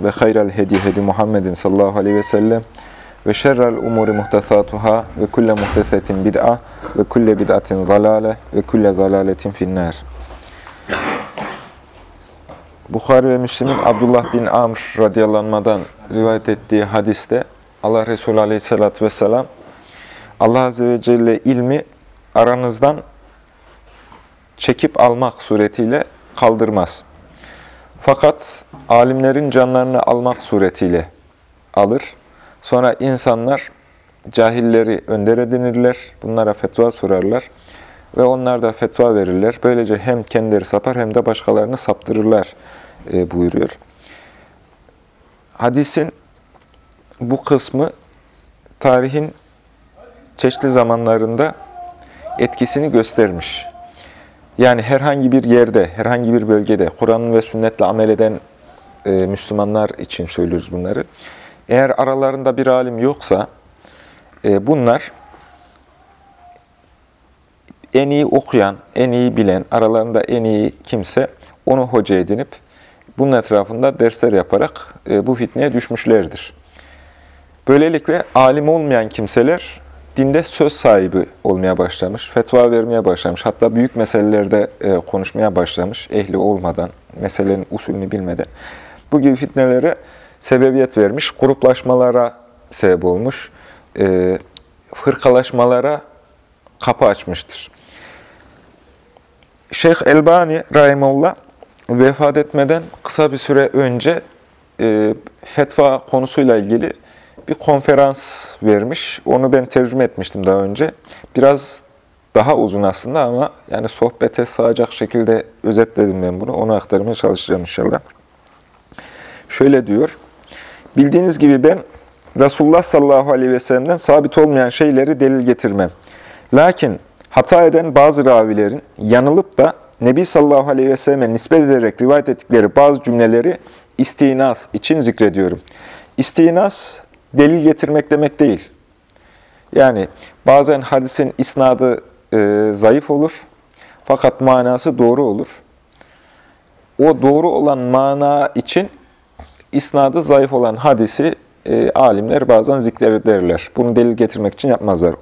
ve hayral hedi hedi Muhammedin sallallahu aleyhi ve sellem ve şerrel umuri muhtesatuhâ ve kulle muhtesetin bid'a ve kulle bid'atin zalâle ve kulle zalâletin finnâr. Bukhari ve Müslim'in Abdullah bin Amr radıyallanmadan rivayet ettiği hadiste Allah Resulü aleyhissalatü vesselam Allah Azze ve Celle ilmi aranızdan çekip almak suretiyle kaldırmaz. Fakat alimlerin canlarını almak suretiyle alır. Sonra insanlar cahilleri önder edinirler, bunlara fetva sorarlar ve onlar da fetva verirler. Böylece hem kendileri sapar hem de başkalarını saptırırlar e, buyuruyor. Hadisin bu kısmı tarihin çeşitli zamanlarında etkisini göstermiş. Yani herhangi bir yerde, herhangi bir bölgede Kur'an ve sünnetle amel eden e, Müslümanlar için söylüyoruz bunları. Eğer aralarında bir alim yoksa e, bunlar en iyi okuyan, en iyi bilen, aralarında en iyi kimse onu hoca edinip bunun etrafında dersler yaparak e, bu fitneye düşmüşlerdir. Böylelikle alim olmayan kimseler dinde söz sahibi olmaya başlamış, fetva vermeye başlamış. Hatta büyük meselelerde e, konuşmaya başlamış, ehli olmadan, meselenin usulünü bilmeden. Bu gibi fitnelere sebebiyet vermiş, gruplaşmalara sebep olmuş, e, fırkalaşmalara kapı açmıştır. Şeyh Elbani Rahimullah vefat etmeden kısa bir süre önce e, fetva konusuyla ilgili bir konferans vermiş. Onu ben tercüme etmiştim daha önce. Biraz daha uzun aslında ama yani sohbete sığacak şekilde özetledim ben bunu. Onu aktarmaya çalışacağım inşallah. Şöyle diyor. Bildiğiniz gibi ben Resulullah sallallahu aleyhi ve sellem'den sabit olmayan şeyleri delil getirmem. Lakin hata eden bazı ravilerin yanılıp da Nebi sallallahu aleyhi ve selleme nispet ederek rivayet ettikleri bazı cümleleri istinas için zikrediyorum. İstinas delil getirmek demek değil. Yani bazen hadisin isnadı e, zayıf olur fakat manası doğru olur. O doğru olan mana için isnadı zayıf olan hadisi e, alimler bazen zikrederler. Bunu delil getirmek için yapmazlar.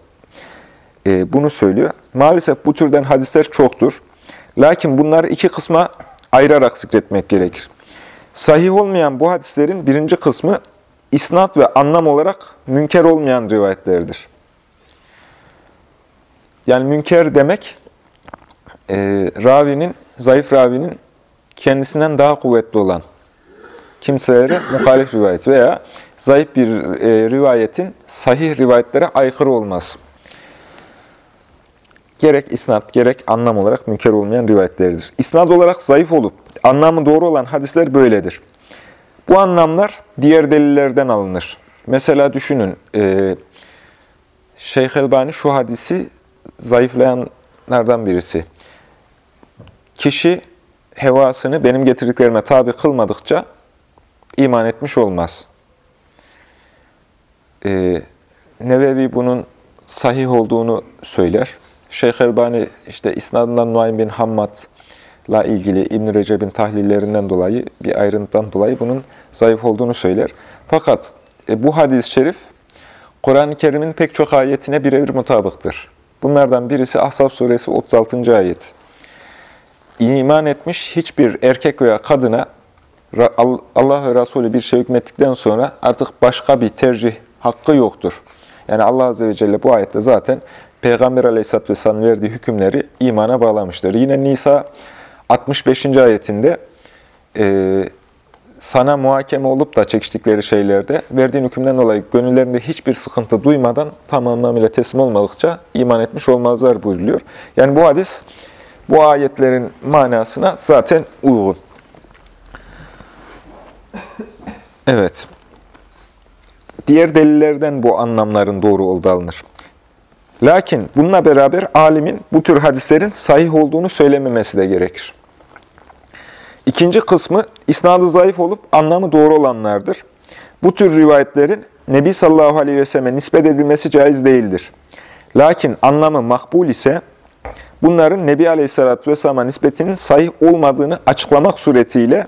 E, bunu söylüyor. Maalesef bu türden hadisler çoktur. Lakin bunları iki kısma ayırarak zikretmek gerekir. Sahih olmayan bu hadislerin birinci kısmı isnat ve anlam olarak münker olmayan rivayetlerdir. Yani münker demek, e, ravinin, zayıf ravinin kendisinden daha kuvvetli olan kimselere muhalif rivayet veya zayıf bir e, rivayetin sahih rivayetlere aykırı olmaz. Gerek isnat, gerek anlam olarak münker olmayan rivayetlerdir. İsnat olarak zayıf olup anlamı doğru olan hadisler böyledir. Bu anlamlar diğer delillerden alınır. Mesela düşünün, e, Şeyh Elbani şu hadisi zayıflayanlardan birisi. Kişi hevasını benim getirdiklerime tabi kılmadıkça iman etmiş olmaz. E, Nevevi bunun sahih olduğunu söyler. Şeyh Elbani işte isnadından Nuaym bin Hammad'la ilgili İbn Recep'in tahlillerinden dolayı bir ayrıntıdan dolayı bunun zayıf olduğunu söyler. Fakat e, bu hadis-i şerif Kur'an-ı Kerim'in pek çok ayetine birebir mutabıktır. Bunlardan birisi Ahzab suresi 36. ayet. İman etmiş hiçbir erkek veya kadına Allah ve Resulü bir şey hükmettikten sonra artık başka bir tercih hakkı yoktur. Yani Allah Azze ve Celle bu ayette zaten Peygamber Aleyhisselatü Vesselam verdiği hükümleri imana bağlamıştır. Yine Nisa 65. ayetinde e, sana muhakeme olup da çekiştikleri şeylerde verdiğin hükümden dolayı gönüllerinde hiçbir sıkıntı duymadan tam anlamıyla teslim olmadıkça iman etmiş olmazlar buyuruluyor. Yani bu hadis bu ayetlerin manasına zaten uygun. Evet. diğer delillerden bu anlamların doğru olduğu alınır. Lakin bununla beraber alimin bu tür hadislerin sahih olduğunu söylememesi de gerekir. İkinci kısmı isnadı zayıf olup anlamı doğru olanlardır. Bu tür rivayetlerin Nebi sallallahu aleyhi ve selleme nispet edilmesi caiz değildir. Lakin anlamı makbul ise bunların Nebi aleyhissalatü vesselam'a nispetinin sahih olmadığını açıklamak suretiyle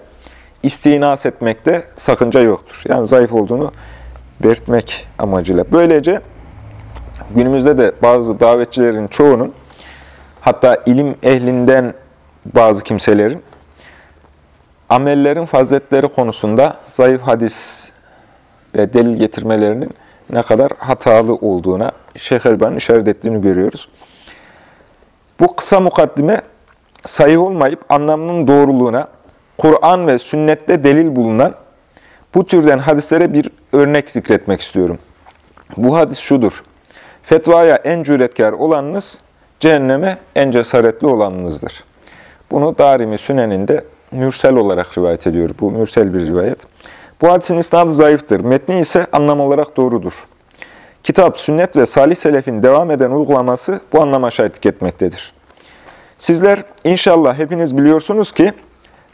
istinas etmekte sakınca yoktur. Yani zayıf olduğunu belirtmek amacıyla. Böylece günümüzde de bazı davetçilerin çoğunun hatta ilim ehlinden bazı kimselerin amellerin faziletleri konusunda zayıf hadis ve delil getirmelerinin ne kadar hatalı olduğuna Şeyh Elban'ın işaret ettiğini görüyoruz. Bu kısa mukaddime sayı olmayıp anlamının doğruluğuna, Kur'an ve sünnette delil bulunan bu türden hadislere bir örnek zikretmek istiyorum. Bu hadis şudur. Fetvaya en cüretkar olanınız, cehenneme en cesaretli olanınızdır. Bunu Darimi Sünen'inde mürsel olarak rivayet ediyor. Bu mürsel bir rivayet. Bu hadisin isnadı zayıftır. Metni ise anlam olarak doğrudur. Kitap, sünnet ve salih selefin devam eden uygulaması bu anlama şahitlik etmektedir. Sizler inşallah hepiniz biliyorsunuz ki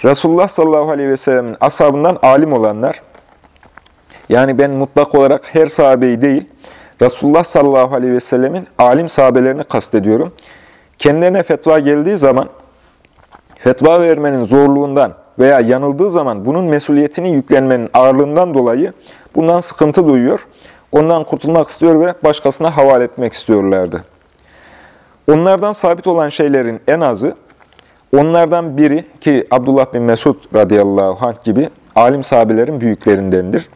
Resulullah sallallahu aleyhi ve sellemin ashabından alim olanlar, yani ben mutlak olarak her sahabeyi değil, Resulullah sallallahu aleyhi ve sellemin alim sahabelerini kastediyorum. Kendilerine fetva geldiği zaman, fetva vermenin zorluğundan veya yanıldığı zaman bunun mesuliyetini yüklenmenin ağırlığından dolayı bundan sıkıntı duyuyor, ondan kurtulmak istiyor ve başkasına havale etmek istiyorlardı. Onlardan sabit olan şeylerin en azı, onlardan biri ki Abdullah bin Mesud radıyallahu anh gibi alim sahabelerin büyüklerindendir.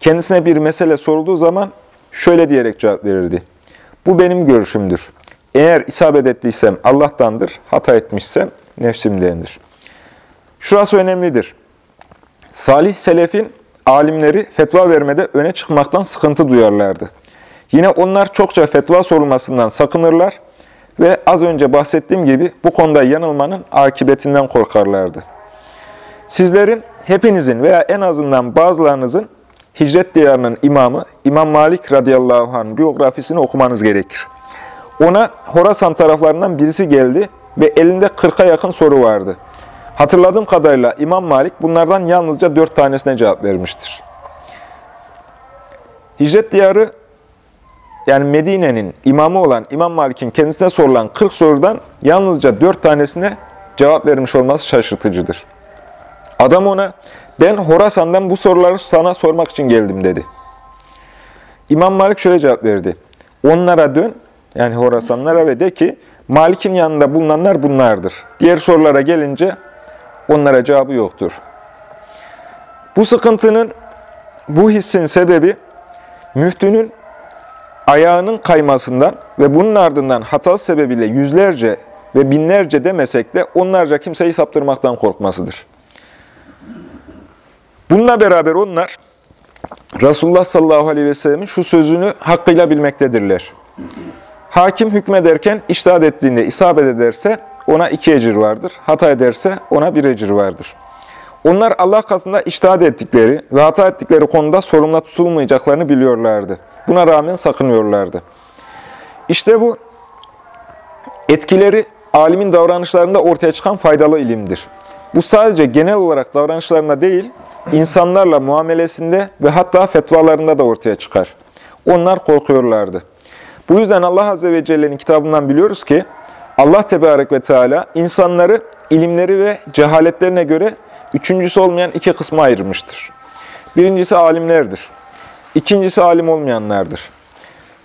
Kendisine bir mesele sorulduğu zaman şöyle diyerek cevap verirdi. Bu benim görüşümdür. Eğer isabet ettiysem Allah'tandır, hata etmişsem nefsimdendir. Şurası önemlidir. Salih selefin alimleri fetva vermede öne çıkmaktan sıkıntı duyarlardı. Yine onlar çokça fetva sorulmasından sakınırlar ve az önce bahsettiğim gibi bu konuda yanılmanın akıbetinden korkarlardı. Sizlerin, hepinizin veya en azından bazılarınızın hicret diyarının imamı İmam Malik radıyallahu anh biyografisini okumanız gerekir. Ona Horasan taraflarından birisi geldi ve elinde 40'a yakın soru vardı. Hatırladığım kadarıyla İmam Malik bunlardan yalnızca dört tanesine cevap vermiştir. Hicret diyarı yani Medine'nin imamı olan İmam Malik'in kendisine sorulan 40 sorudan yalnızca 4 tanesine cevap vermiş olması şaşırtıcıdır. Adam ona, ben Horasan'dan bu soruları sana sormak için geldim dedi. İmam Malik şöyle cevap verdi. Onlara dön, yani Horasanlara ve de ki, Malik'in yanında bulunanlar bunlardır. Diğer sorulara gelince onlara cevabı yoktur. Bu sıkıntının, bu hissin sebebi, müftünün ayağının kaymasından ve bunun ardından hatası sebebiyle yüzlerce ve binlerce demesek de onlarca kimseyi saptırmaktan korkmasıdır. Bununla beraber onlar Resulullah sallallahu aleyhi ve sellemin şu sözünü hakkıyla bilmektedirler. Hakim hükmederken iştahat ettiğinde isabet ederse ona iki ecir vardır. Hata ederse ona bir ecir vardır. Onlar Allah katında iştahat ettikleri ve hata ettikleri konuda sorumlu tutulmayacaklarını biliyorlardı. Buna rağmen sakınıyorlardı. İşte bu etkileri alimin davranışlarında ortaya çıkan faydalı ilimdir. Bu sadece genel olarak davranışlarında değil, insanlarla muamelesinde ve hatta fetvalarında da ortaya çıkar. Onlar korkuyorlardı. Bu yüzden Allah Azze ve Celle'nin kitabından biliyoruz ki, Allah Tebarek ve Teala insanları ilimleri ve cehaletlerine göre üçüncüsü olmayan iki kısma ayırmıştır. Birincisi alimlerdir. İkincisi alim olmayanlardır.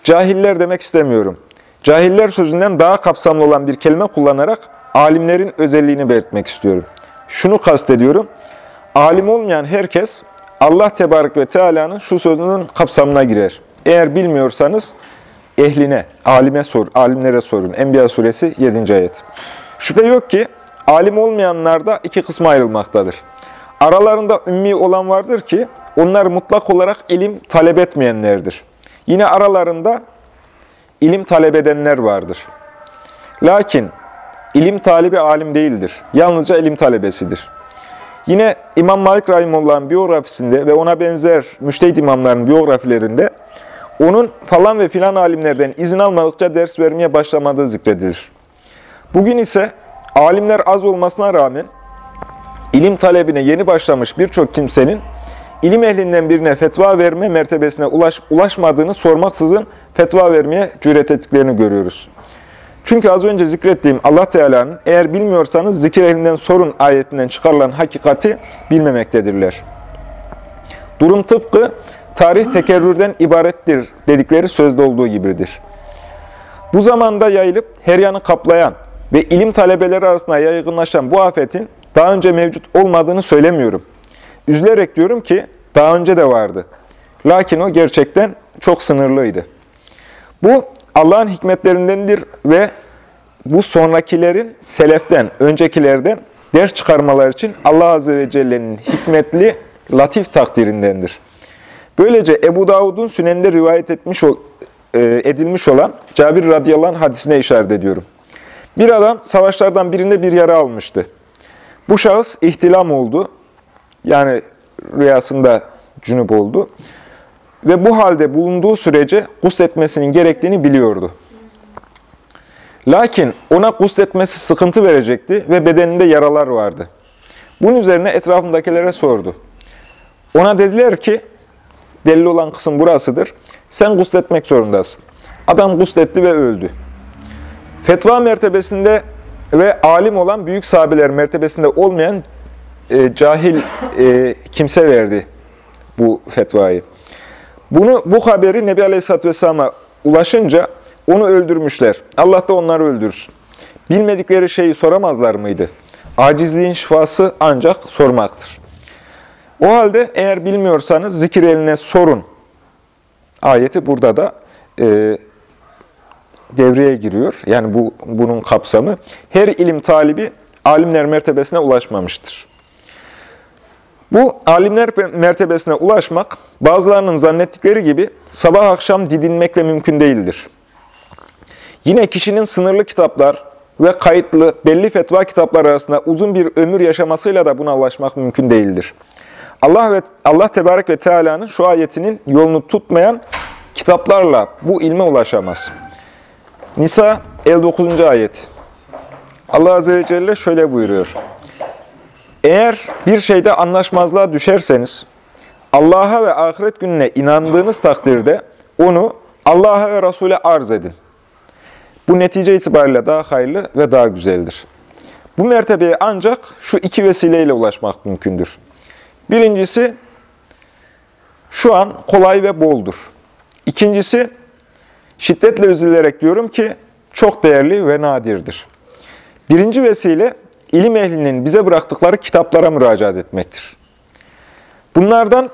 Cahiller demek istemiyorum. Cahiller sözünden daha kapsamlı olan bir kelime kullanarak alimlerin özelliğini belirtmek istiyorum. Şunu kastediyorum. Alim olmayan herkes Allah Tebarek ve Teala'nın şu sözünün kapsamına girer. Eğer bilmiyorsanız ehline, alime sor, alimlere sorun. Enbiya suresi 7. ayet. Şüphe yok ki alim olmayanlar da iki kısma ayrılmaktadır. Aralarında ümmi olan vardır ki onlar mutlak olarak ilim talep etmeyenlerdir. Yine aralarında ilim talep edenler vardır. Lakin ilim talibi alim değildir. Yalnızca ilim talebesidir. Yine İmam Malik Rahimullah'ın biyografisinde ve ona benzer müştehid imamların biyografilerinde onun falan ve filan alimlerden izin almadıkça ders vermeye başlamadığı zikredilir. Bugün ise alimler az olmasına rağmen ilim talebine yeni başlamış birçok kimsenin ilim ehlinden birine fetva verme mertebesine ulaş, ulaşmadığını sormaksızın fetva vermeye cüret ettiklerini görüyoruz. Çünkü az önce zikrettiğim Allah Teala'nın eğer bilmiyorsanız zikir ehlinden sorun ayetinden çıkarılan hakikati bilmemektedirler. Durum tıpkı tarih tekerrürden ibarettir dedikleri sözde olduğu gibidir. Bu zamanda yayılıp her yanı kaplayan ve ilim talebeleri arasında yaygınlaşan bu afetin daha önce mevcut olmadığını söylemiyorum. Üzülerek diyorum ki daha önce de vardı. Lakin o gerçekten çok sınırlıydı. Bu Allah'ın hikmetlerindendir ve bu sonrakilerin seleften, öncekilerden ders çıkarmalar için Allah Azze ve Celle'nin hikmetli, latif takdirindendir. Böylece Ebu Davud'un süneninde rivayet etmiş e, edilmiş olan Cabir radıyallahu hadisine işaret ediyorum. Bir adam savaşlardan birinde bir yara almıştı. Bu şahıs ihtilam oldu. Yani rüyasında cünüp oldu. Ve bu halde bulunduğu sürece gusletmesinin gerektiğini biliyordu. Lakin ona gusletmesi sıkıntı verecekti ve bedeninde yaralar vardı. Bunun üzerine etrafındakilere sordu. Ona dediler ki, delil olan kısım burasıdır. Sen gusletmek zorundasın. Adam gusletti ve öldü. Fetva mertebesinde ve alim olan büyük sahabeler mertebesinde olmayan e, cahil e, kimse verdi bu fetvayı. Bunu bu haberi Nebi Aleyhisselatü Vesselam'a ulaşınca onu öldürmüşler. Allah da onları öldürsün. Bilmedikleri şeyi soramazlar mıydı? Acizliğin şifası ancak sormaktır. O halde eğer bilmiyorsanız zikir eline sorun. Ayeti burada da e, devreye giriyor. Yani bu bunun kapsamı. Her ilim talibi alimler mertebesine ulaşmamıştır. Bu alimler mertebesine ulaşmak bazılarının zannettikleri gibi sabah akşam didinmekle mümkün değildir. Yine kişinin sınırlı kitaplar ve kayıtlı belli fetva kitapları arasında uzun bir ömür yaşamasıyla da buna ulaşmak mümkün değildir. Allah ve Allah Tebarek ve Teala'nın şu ayetinin yolunu tutmayan kitaplarla bu ilme ulaşamaz. Nisa 59. ayet. Allah Azze ve Celle şöyle buyuruyor. Eğer bir şeyde anlaşmazlığa düşerseniz, Allah'a ve ahiret gününe inandığınız takdirde onu Allah'a ve Resul'e arz edin. Bu netice itibariyle daha hayırlı ve daha güzeldir. Bu mertebeye ancak şu iki vesileyle ulaşmak mümkündür. Birincisi, şu an kolay ve boldur. İkincisi, şiddetle üzülerek diyorum ki, çok değerli ve nadirdir. Birinci vesile, ilim ehlinin bize bıraktıkları kitaplara müracaat etmektir. Bunlardan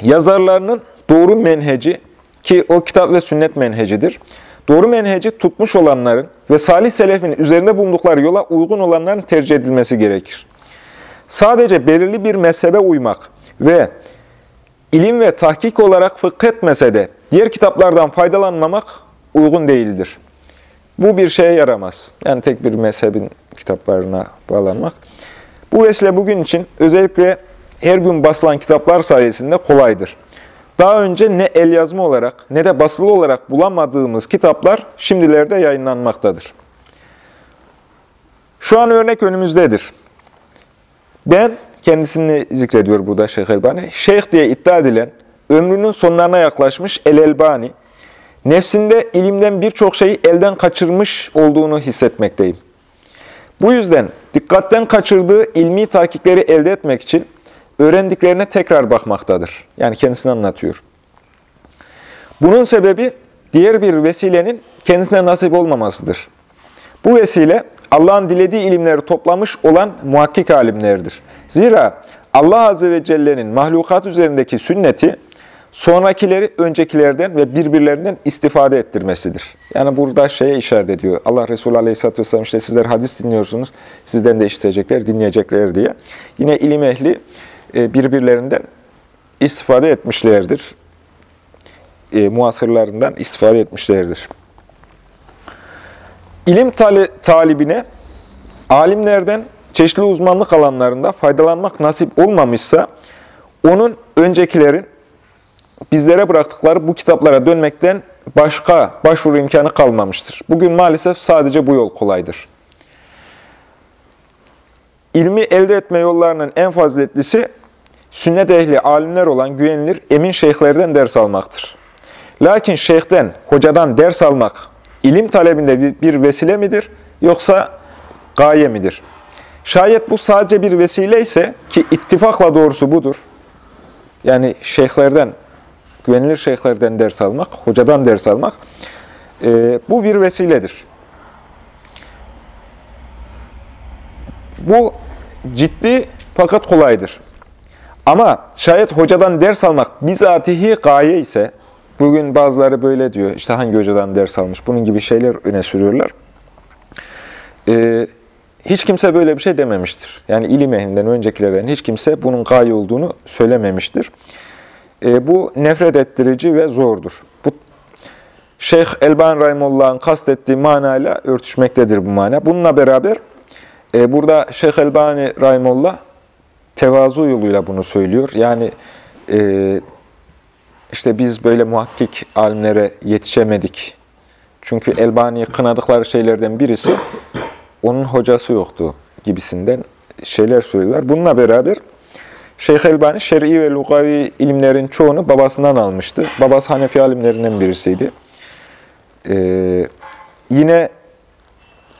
yazarlarının doğru menheci ki o kitap ve sünnet menhecidir. Doğru menheci tutmuş olanların ve salih selefin üzerinde bulundukları yola uygun olanların tercih edilmesi gerekir. Sadece belirli bir mezhebe uymak ve ilim ve tahkik olarak fıkh etmese de diğer kitaplardan faydalanmamak uygun değildir. Bu bir şeye yaramaz. Yani tek bir mezhebin kitaplarına bağlanmak. Bu vesile bugün için özellikle her gün basılan kitaplar sayesinde kolaydır. Daha önce ne el yazma olarak ne de basılı olarak bulamadığımız kitaplar şimdilerde yayınlanmaktadır. Şu an örnek önümüzdedir. Ben, kendisini zikrediyor burada Şeyh Elbani, şeyh diye iddia edilen, ömrünün sonlarına yaklaşmış El-Elbani, nefsinde ilimden birçok şeyi elden kaçırmış olduğunu hissetmekteyim. Bu yüzden dikkatten kaçırdığı ilmi tahkikleri elde etmek için öğrendiklerine tekrar bakmaktadır. Yani kendisini anlatıyor. Bunun sebebi diğer bir vesilenin kendisine nasip olmamasıdır. Bu vesile Allah'ın dilediği ilimleri toplamış olan muhakkik alimlerdir. Zira Allah Azze ve Celle'nin mahlukat üzerindeki sünneti sonrakileri öncekilerden ve birbirlerinden istifade ettirmesidir. Yani burada şeye işaret ediyor. Allah Resulü Aleyhisselatü Vesselam işte sizler hadis dinliyorsunuz, sizden de işitecekler, dinleyecekler diye. Yine ilim ehli e, birbirlerinden istifade etmişlerdir. E, muasırlarından istifade etmişlerdir. İlim tali, talibine alimlerden çeşitli uzmanlık alanlarında faydalanmak nasip olmamışsa, onun öncekilerin bizlere bıraktıkları bu kitaplara dönmekten başka başvuru imkanı kalmamıştır. Bugün maalesef sadece bu yol kolaydır. İlmi elde etme yollarının en faziletlisi, sünnet ehli alimler olan güvenilir, emin şeyhlerden ders almaktır. Lakin şeyhten, hocadan ders almak, ilim talebinde bir vesile midir, yoksa gaye midir? Şayet bu sadece bir vesile ise, ki ittifakla doğrusu budur, yani şeyhlerden, güvenilir şeyhlerden ders almak, hocadan ders almak, e, bu bir vesiledir. Bu ciddi fakat kolaydır. Ama şayet hocadan ders almak bizatihi gaye ise, bugün bazıları böyle diyor, işte hangi hocadan ders almış, bunun gibi şeyler öne sürüyorlar. Ee, hiç kimse böyle bir şey dememiştir. Yani ilim ehlinden, öncekilerden hiç kimse bunun gaye olduğunu söylememiştir. Ee, bu nefret ettirici ve zordur. Bu Şeyh Elban Rahimullah'ın kastettiği manayla örtüşmektedir bu mana. Bununla beraber e, burada Şeyh Elbani Rahimullah tevazu yoluyla bunu söylüyor. Yani e, işte biz böyle muhakkik alimlere yetişemedik. Çünkü Elbani'yi kınadıkları şeylerden birisi onun hocası yoktu gibisinden şeyler söylüyorlar. Bununla beraber Şeyh Elbani şer'i ve lugavi ilimlerin çoğunu babasından almıştı. Babası Hanefi alimlerinden birisiydi. Ee, yine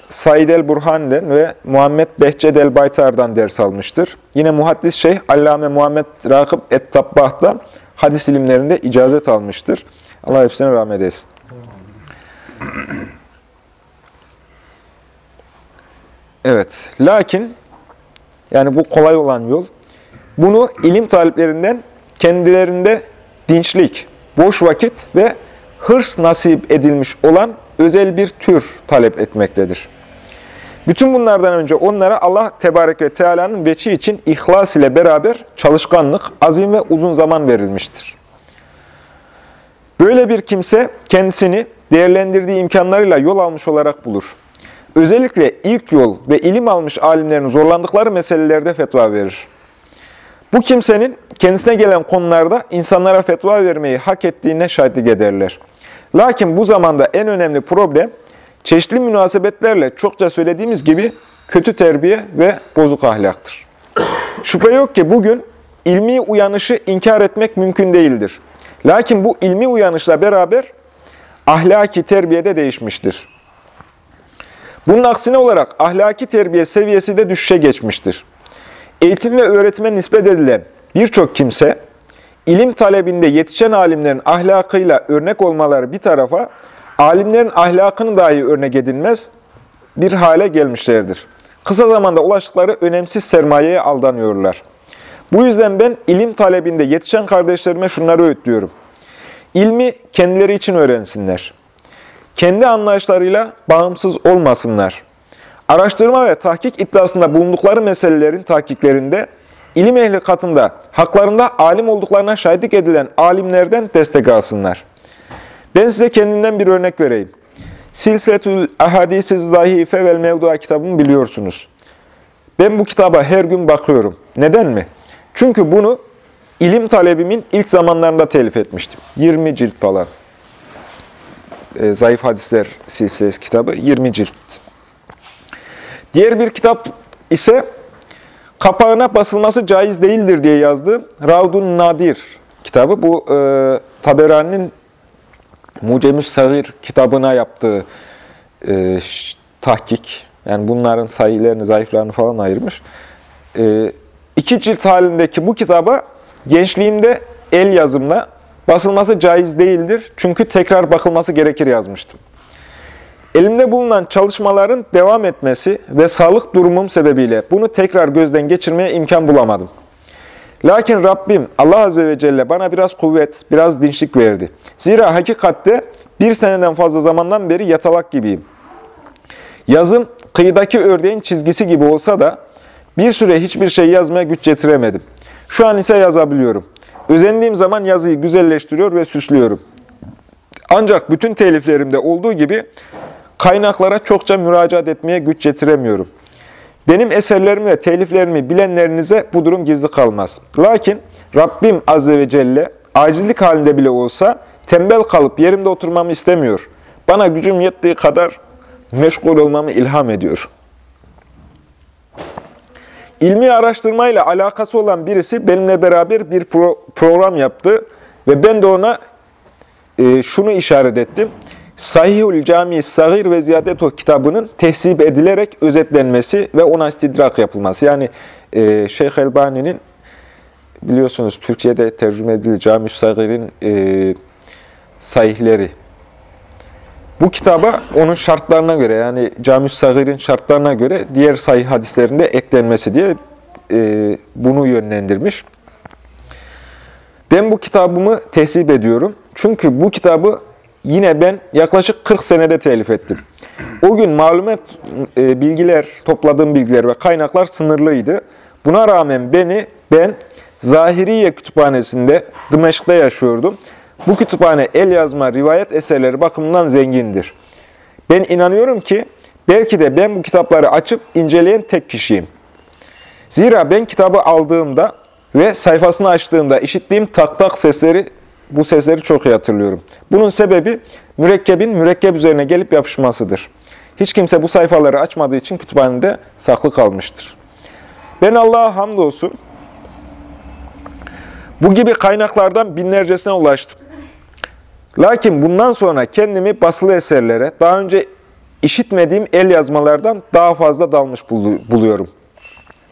Said el-Burhan'den ve Muhammed Behced el-Baytar'dan ders almıştır. Yine muhaddis şeyh Allame Muhammed Rakıb et-Tabbah'dan hadis ilimlerinde icazet almıştır. Allah hepsine rahmet etsin. Evet, lakin yani bu kolay olan yol, bunu ilim taliplerinden kendilerinde dinçlik, boş vakit ve hırs nasip edilmiş olan özel bir tür talep etmektedir. Bütün bunlardan önce onlara Allah Tebarek Teala'nın veçi için ihlas ile beraber çalışkanlık, azim ve uzun zaman verilmiştir. Böyle bir kimse kendisini değerlendirdiği imkanlarıyla yol almış olarak bulur. Özellikle ilk yol ve ilim almış alimlerin zorlandıkları meselelerde fetva verir. Bu kimsenin kendisine gelen konularda insanlara fetva vermeyi hak ettiğine şahitlik ederler. Lakin bu zamanda en önemli problem, çeşitli münasebetlerle çokça söylediğimiz gibi kötü terbiye ve bozuk ahlaktır. Şüphe yok ki bugün ilmi uyanışı inkar etmek mümkün değildir. Lakin bu ilmi uyanışla beraber ahlaki terbiye de değişmiştir. Bunun aksine olarak ahlaki terbiye seviyesi de düşüşe geçmiştir. Eğitim ve öğretime nispet edilen birçok kimse, ilim talebinde yetişen alimlerin ahlakıyla örnek olmaları bir tarafa, alimlerin ahlakını dahi örnek edilmez bir hale gelmişlerdir. Kısa zamanda ulaştıkları önemsiz sermayeye aldanıyorlar. Bu yüzden ben ilim talebinde yetişen kardeşlerime şunları öğütlüyorum. İlmi kendileri için öğrensinler. Kendi anlayışlarıyla bağımsız olmasınlar. Araştırma ve tahkik iddiasında bulundukları meselelerin tahkiklerinde ilim ehli katında haklarında alim olduklarına şahitlik edilen alimlerden destek alsınlar. Ben size kendinden bir örnek vereyim. Silsetül Ahadisiz Zahife vel Mevdua kitabını biliyorsunuz. Ben bu kitaba her gün bakıyorum. Neden mi? Çünkü bunu ilim talebimin ilk zamanlarında telif etmiştim. 20 cilt falan. E, Zayıf Hadisler silsilesi kitabı 20 cilt. Diğer bir kitap ise kapağına basılması caiz değildir diye yazdı. Raudun Nadir kitabı. Bu e, Taberani'nin Mucemüs Sagir kitabına yaptığı e, tahkik. Yani bunların sayılarını, zayıflarını falan ayırmış. E, iki cilt halindeki bu kitaba gençliğimde el yazımla basılması caiz değildir. Çünkü tekrar bakılması gerekir yazmıştım. Elimde bulunan çalışmaların devam etmesi ve sağlık durumum sebebiyle bunu tekrar gözden geçirmeye imkan bulamadım. Lakin Rabbim Allah Azze ve Celle bana biraz kuvvet, biraz dinçlik verdi. Zira hakikatte bir seneden fazla zamandan beri yatalak gibiyim. Yazım kıyıdaki ördeğin çizgisi gibi olsa da bir süre hiçbir şey yazmaya güç getiremedim. Şu an ise yazabiliyorum. Özendiğim zaman yazıyı güzelleştiriyor ve süslüyorum. Ancak bütün teliflerimde olduğu gibi kaynaklara çokça müracaat etmeye güç getiremiyorum. Benim eserlerimi ve teliflerimi bilenlerinize bu durum gizli kalmaz. Lakin Rabbim Azze ve Celle acizlik halinde bile olsa tembel kalıp yerimde oturmamı istemiyor. Bana gücüm yettiği kadar meşgul olmamı ilham ediyor. İlmi araştırmayla alakası olan birisi benimle beraber bir pro program yaptı ve ben de ona e, şunu işaret ettim. Sahihül Cami Sagir ve Ziyadeto kitabının tehsip edilerek özetlenmesi ve ona istidrak yapılması. Yani e, Şeyh Elbani'nin biliyorsunuz Türkçe'de tercüme edildi Cami Sagir'in e, sahihleri. Bu kitaba onun şartlarına göre yani Cami Sagir'in şartlarına göre diğer sahih hadislerinde eklenmesi diye e, bunu yönlendirmiş. Ben bu kitabımı tesip ediyorum. Çünkü bu kitabı yine ben yaklaşık 40 senede telif ettim. O gün malumat, e, bilgiler, topladığım bilgiler ve kaynaklar sınırlıydı. Buna rağmen beni, ben Zahiriye Kütüphanesi'nde Dımeşk'ta yaşıyordum. Bu kütüphane el yazma, rivayet eserleri bakımından zengindir. Ben inanıyorum ki belki de ben bu kitapları açıp inceleyen tek kişiyim. Zira ben kitabı aldığımda ve sayfasını açtığımda işittiğim tak tak sesleri, bu sesleri çok iyi hatırlıyorum. Bunun sebebi mürekkebin mürekkep üzerine gelip yapışmasıdır. Hiç kimse bu sayfaları açmadığı için kütüphanede saklı kalmıştır. Ben Allah'a hamdolsun bu gibi kaynaklardan binlercesine ulaştım. Lakin bundan sonra kendimi basılı eserlere, daha önce işitmediğim el yazmalardan daha fazla dalmış buluyorum.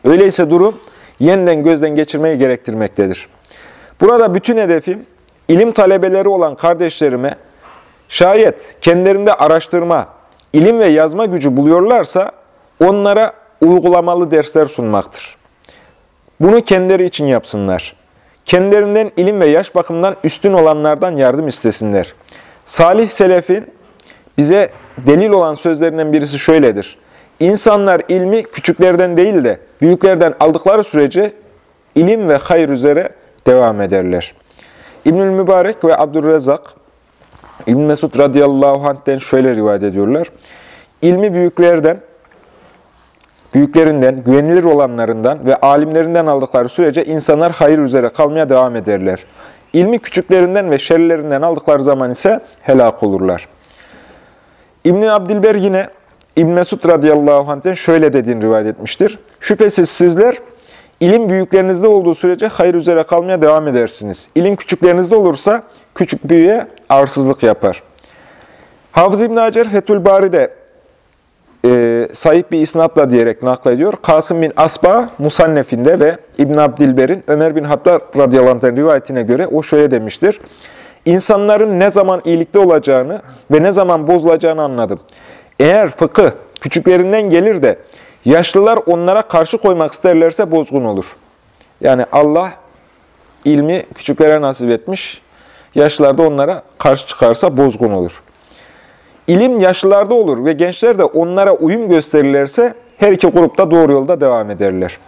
Öyleyse durum yeniden gözden geçirmeyi gerektirmektedir. Burada bütün hedefim, ilim talebeleri olan kardeşlerime, şayet kendilerinde araştırma, ilim ve yazma gücü buluyorlarsa, onlara uygulamalı dersler sunmaktır. Bunu kendileri için yapsınlar. Kendilerinden ilim ve yaş bakımından üstün olanlardan yardım istesinler. Salih Selef'in bize delil olan sözlerinden birisi şöyledir. İnsanlar ilmi küçüklerden değil de büyüklerden aldıkları sürece ilim ve hayır üzere devam ederler. İbnül Mübarek ve Abdurrezzak İbn Mesud radıyallahu anh'ten şöyle rivayet ediyorlar. İlmi büyüklerden, büyüklerinden, güvenilir olanlarından ve alimlerinden aldıkları sürece insanlar hayır üzere kalmaya devam ederler. İlmi küçüklerinden ve şerlerinden aldıkları zaman ise helak olurlar. İbn Abdilber yine İbn Mesud radıyallahu anh'ten şöyle dediğini rivayet etmiştir. Şüphesiz sizler ilim büyüklerinizde olduğu sürece hayır üzere kalmaya devam edersiniz. İlim küçüklerinizde olursa küçük büyüye arsızlık yapar. Hafız İbn Hacer Fethül Bari'de e, sahip bir isnatla diyerek naklediyor. Kasım bin Asba Musannef'inde ve İbn Abdilber'in Ömer bin Hattab radıyallahu rivayetine göre o şöyle demiştir. İnsanların ne zaman iyilikte olacağını ve ne zaman bozulacağını anladım. Eğer fıkıh küçüklerinden gelir de yaşlılar onlara karşı koymak isterlerse bozgun olur. Yani Allah ilmi küçüklere nasip etmiş, yaşlılar da onlara karşı çıkarsa bozgun olur. İlim yaşlılarda olur ve gençler de onlara uyum gösterirlerse her iki grupta doğru yolda devam ederler.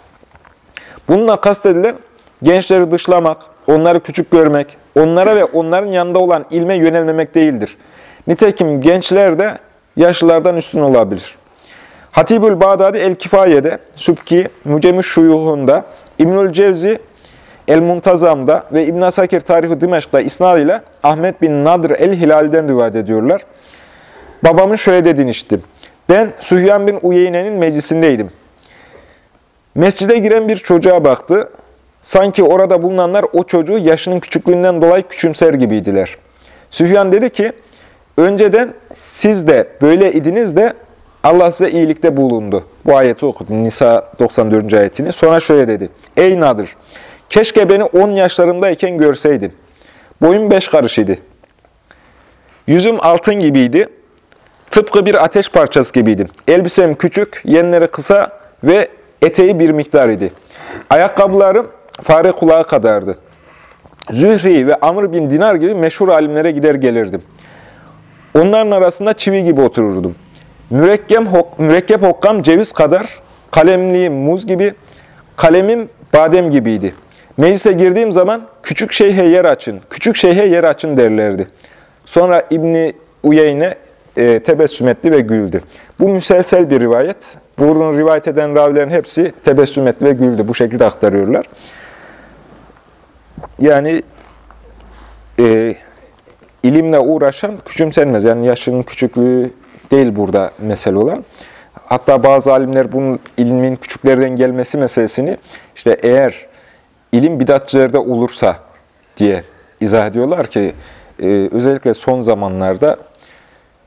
Bununla kastedilen gençleri dışlamak, onları küçük görmek, onlara ve onların yanında olan ilme yönelmemek değildir. Nitekim gençler de yaşlılardan üstün olabilir. Hatibül Bağdadi El-Kifaye'de, Sübki, Mücemü Şuyuh'unda, İbnül Cevzi El-Muntazam'da ve İbn Asakir Tarihi Dimeşk'ta isnadıyla Ahmet bin Nadr el-Hilal'den rivayet ediyorlar. Babamın şöyle dediğini işittim. Ben Sühyan bin Uyeyne'nin meclisindeydim. Mescide giren bir çocuğa baktı. Sanki orada bulunanlar o çocuğu yaşının küçüklüğünden dolayı küçümser gibiydiler. Süfyan dedi ki, önceden siz de böyle idiniz de Allah size iyilikte bulundu. Bu ayeti okudu. Nisa 94. ayetini. Sonra şöyle dedi. Ey Nadir, keşke beni 10 yaşlarımdayken görseydin. Boyum 5 karış idi. Yüzüm altın gibiydi. Tıpkı bir ateş parçası gibiydim. Elbisem küçük, yenleri kısa ve eteği bir miktar idi. Ayakkabılarım fare kulağı kadardı. Zühri ve Amr bin Dinar gibi meşhur alimlere gider gelirdim. Onların arasında çivi gibi otururdum. Mürekkep, hok, mürekkep hokkam ceviz kadar, kalemliğim muz gibi, kalemim badem gibiydi. Meclise girdiğim zaman küçük şeyhe yer açın, küçük şeyhe yer açın derlerdi. Sonra İbni Uyeyne e, tebessüm etti ve güldü. Bu müselsel bir rivayet. Bunu rivayet eden ravilerin hepsi tebessüm etti ve güldü. Bu şekilde aktarıyorlar. Yani e, ilimle uğraşan küçümsenmez. Yani yaşının küçüklüğü değil burada mesele olan. Hatta bazı alimler bunun ilmin küçüklerden gelmesi meselesini işte eğer ilim bidatçılarda olursa diye izah ediyorlar ki e, özellikle son zamanlarda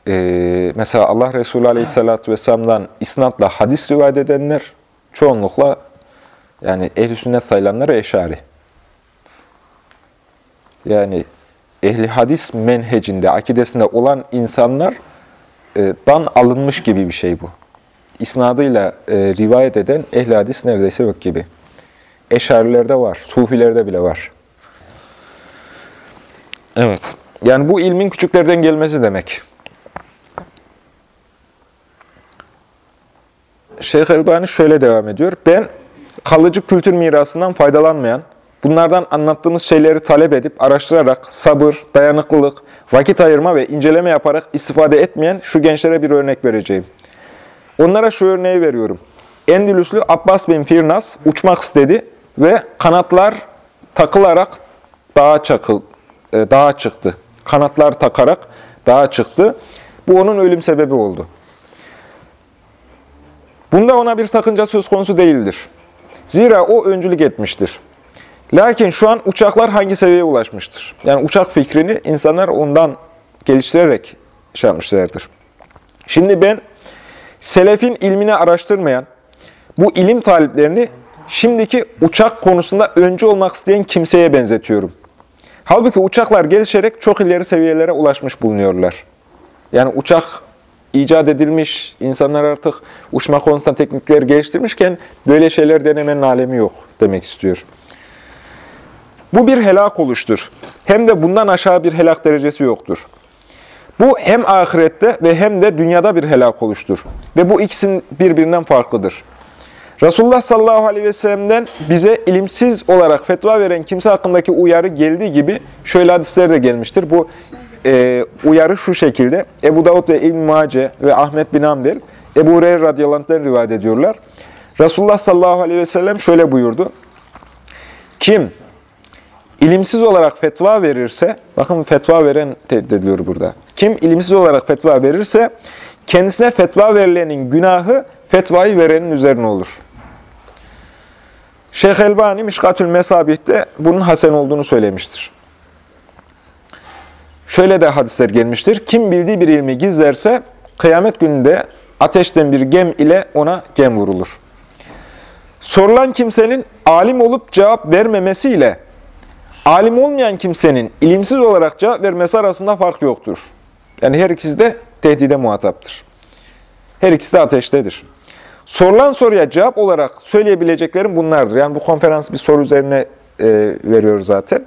e, mesela Allah Resulü Aleyhisselatü Vesselam'dan isnatla hadis rivayet edenler çoğunlukla yani ehl sünnet sayılanlar eşari. Yani ehli hadis menhecinde, akidesinde olan insanlar dan alınmış gibi bir şey bu. İsnadıyla e, rivayet eden ehli hadis neredeyse yok gibi. Eşarilerde var, sufilerde bile var. Evet. Yani bu ilmin küçüklerden gelmesi demek. Şeyh Elbani şöyle devam ediyor. Ben kalıcı kültür mirasından faydalanmayan, bunlardan anlattığımız şeyleri talep edip, araştırarak, sabır, dayanıklılık, vakit ayırma ve inceleme yaparak istifade etmeyen şu gençlere bir örnek vereceğim. Onlara şu örneği veriyorum. Endülüslü Abbas bin Firnas uçmak istedi ve kanatlar takılarak dağa, çakıl, e, dağa çıktı. Kanatlar takarak dağa çıktı. Bu onun ölüm sebebi oldu. Bunda ona bir sakınca söz konusu değildir. Zira o öncülük etmiştir. Lakin şu an uçaklar hangi seviyeye ulaşmıştır? Yani uçak fikrini insanlar ondan geliştirerek şey yapmışlardır. Şimdi ben selefin ilmini araştırmayan bu ilim taliplerini şimdiki uçak konusunda öncü olmak isteyen kimseye benzetiyorum. Halbuki uçaklar gelişerek çok ileri seviyelere ulaşmış bulunuyorlar. Yani uçak icat edilmiş, insanlar artık uçma konusunda teknikler geliştirmişken böyle şeyler denemenin alemi yok demek istiyor. Bu bir helak oluştur. Hem de bundan aşağı bir helak derecesi yoktur. Bu hem ahirette ve hem de dünyada bir helak oluştur. Ve bu ikisinin birbirinden farklıdır. Resulullah sallallahu aleyhi ve sellem'den bize ilimsiz olarak fetva veren kimse hakkındaki uyarı geldiği gibi şöyle hadisler de gelmiştir. Bu e, uyarı şu şekilde. Ebu Davud ve İbn Mace ve Ahmet bin Ambel Ebu Hureyre radıyallahu rivayet ediyorlar. Resulullah sallallahu aleyhi ve sellem şöyle buyurdu. Kim ilimsiz olarak fetva verirse, bakın fetva veren tehdit ediliyor burada. Kim ilimsiz olarak fetva verirse, kendisine fetva verilenin günahı fetvayı verenin üzerine olur. Şeyh Elbani Mişkatül Mesabih'te bunun hasen olduğunu söylemiştir. Şöyle de hadisler gelmiştir. Kim bildiği bir ilmi gizlerse kıyamet gününde ateşten bir gem ile ona gem vurulur. Sorulan kimsenin alim olup cevap vermemesiyle alim olmayan kimsenin ilimsiz olarak cevap vermesi arasında fark yoktur. Yani her ikisi de tehdide muhataptır. Her ikisi de ateştedir. Sorulan soruya cevap olarak söyleyebileceklerim bunlardır. Yani bu konferans bir soru üzerine e, veriyor zaten.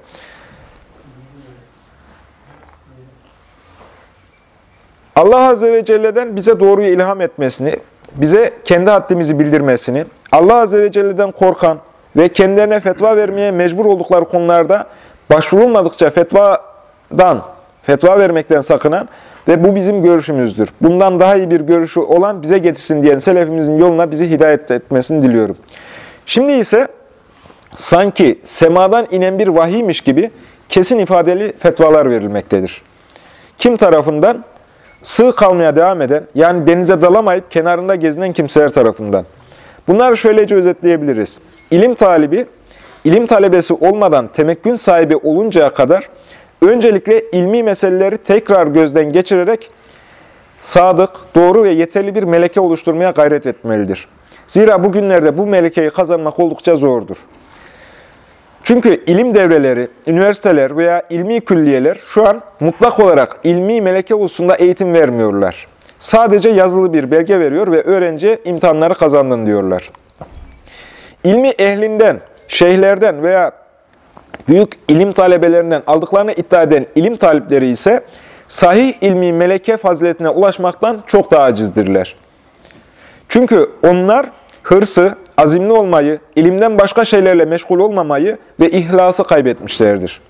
Allah Azze ve Celle'den bize doğruyu ilham etmesini, bize kendi haddimizi bildirmesini, Allah Azze ve Celle'den korkan ve kendilerine fetva vermeye mecbur oldukları konularda başvurulmadıkça fetvadan, fetva vermekten sakınan ve bu bizim görüşümüzdür. Bundan daha iyi bir görüşü olan bize getirsin diyen selefimizin yoluna bizi hidayet etmesini diliyorum. Şimdi ise sanki semadan inen bir vahiymiş gibi kesin ifadeli fetvalar verilmektedir. Kim tarafından? Sığ kalmaya devam eden, yani denize dalamayıp kenarında gezinen kimseler tarafından. Bunları şöylece özetleyebiliriz. İlim talibi, ilim talebesi olmadan temekkün sahibi oluncaya kadar öncelikle ilmi meseleleri tekrar gözden geçirerek sadık, doğru ve yeterli bir meleke oluşturmaya gayret etmelidir. Zira bugünlerde bu melekeyi kazanmak oldukça zordur. Çünkü ilim devreleri, üniversiteler veya ilmi külliyeler şu an mutlak olarak ilmi meleke hususunda eğitim vermiyorlar. Sadece yazılı bir belge veriyor ve öğrenciye imtihanları kazandın diyorlar. İlmi ehlinden, şeyhlerden veya büyük ilim talebelerinden aldıklarını iddia eden ilim talipleri ise sahih ilmi meleke faziletine ulaşmaktan çok daha acizdirler. Çünkü onlar hırsı, azimli olmayı, ilimden başka şeylerle meşgul olmamayı ve ihlası kaybetmişlerdir.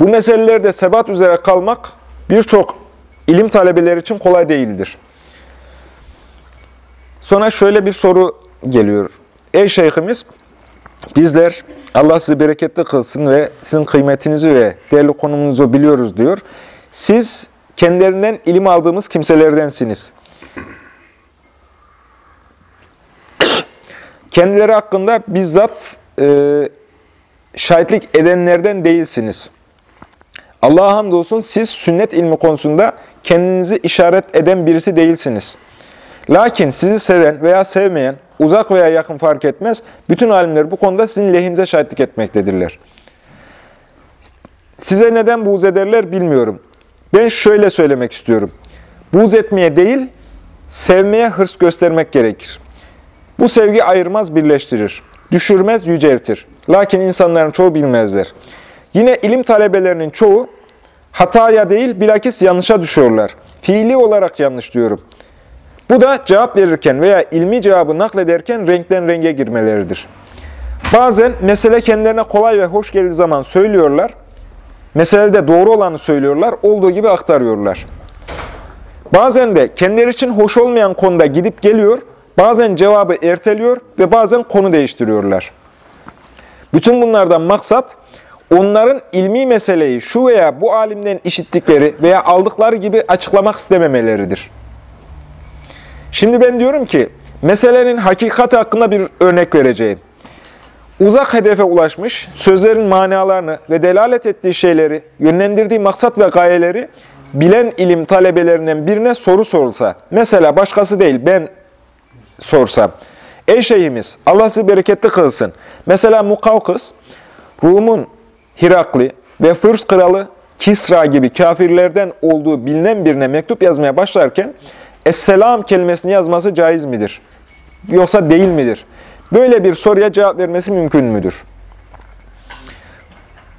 Bu meselelerde sebat üzere kalmak birçok ilim talebeleri için kolay değildir. Sonra şöyle bir soru geliyor. Ey şeyhimiz, bizler Allah sizi bereketli kılsın ve sizin kıymetinizi ve değerli konumunuzu biliyoruz diyor. Siz kendilerinden ilim aldığımız kimselerdensiniz. Kendileri hakkında bizzat e, şahitlik edenlerden değilsiniz. Allah'a hamdolsun siz sünnet ilmi konusunda kendinizi işaret eden birisi değilsiniz. Lakin sizi seven veya sevmeyen, uzak veya yakın fark etmez, bütün alimler bu konuda sizin lehinize şahitlik etmektedirler. Size neden buğz ederler bilmiyorum. Ben şöyle söylemek istiyorum. Buğz etmeye değil, sevmeye hırs göstermek gerekir. Bu sevgi ayırmaz, birleştirir. Düşürmez, yüceltir. Lakin insanların çoğu bilmezler. Yine ilim talebelerinin çoğu hataya değil, bilakis yanlışa düşüyorlar. Fiili olarak yanlış diyorum. Bu da cevap verirken veya ilmi cevabı naklederken renkten renge girmeleridir. Bazen mesele kendilerine kolay ve hoş geldiği zaman söylüyorlar. Meselede doğru olanı söylüyorlar, olduğu gibi aktarıyorlar. Bazen de kendileri için hoş olmayan konuda gidip geliyor, bazen cevabı erteliyor ve bazen konu değiştiriyorlar. Bütün bunlardan maksat, onların ilmi meseleyi şu veya bu alimden işittikleri veya aldıkları gibi açıklamak istememeleridir. Şimdi ben diyorum ki, meselenin hakikati hakkında bir örnek vereceğim. Uzak hedefe ulaşmış, sözlerin manalarını ve delalet ettiği şeyleri, yönlendirdiği maksat ve gayeleri bilen ilim talebelerinden birine soru sorulsa, mesela başkası değil ben sorsam, ey şeyhimiz Allah sizi bereketli kılsın. Mesela Mukavkıs, Rum'un Hirakli ve Fırs kralı Kisra gibi kafirlerden olduğu bilinen birine mektup yazmaya başlarken, Esselam kelimesini yazması caiz midir? Yoksa değil midir? Böyle bir soruya cevap vermesi mümkün müdür?